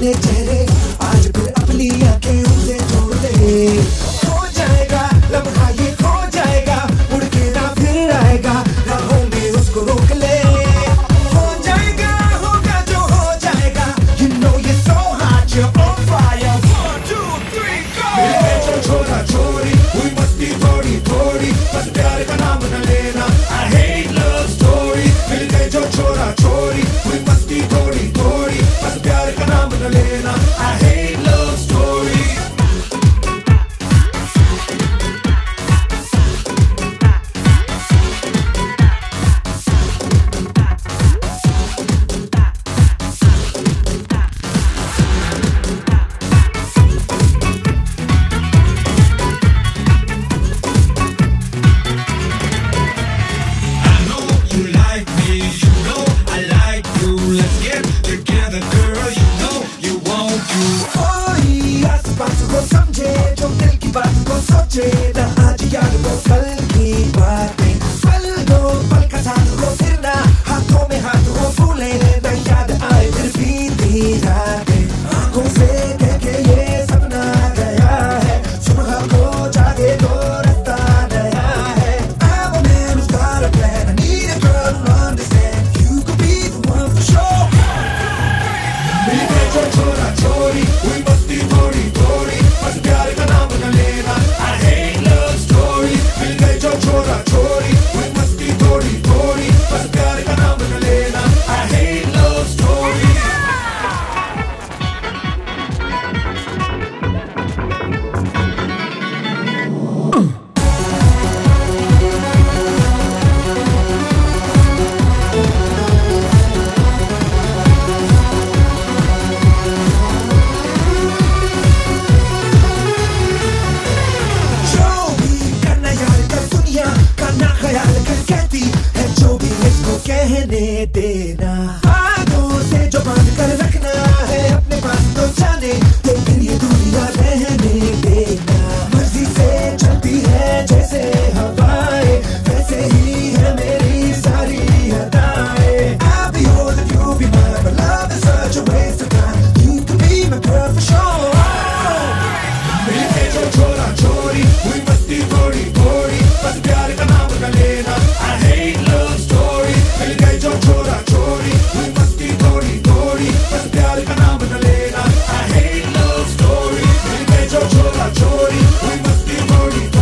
अपने चेहरे, आज फिर अपनी आँखें उसे छोड़ दे। खो जाएगा, लम्हा ये खो जाएगा, उड़ के ना फिर आएगा, ना होंगे उसको रोक ले। हो जाएगा, होगा जो हो जाएगा, you know you're so hot, you're on fire. One, two, three, go! छोरा, छोरी, हुई मस्ती, थोड़ी थोड़ी, बस प्यार का नाम न को सोचे न आज याद वो 寝てな We must be Marty.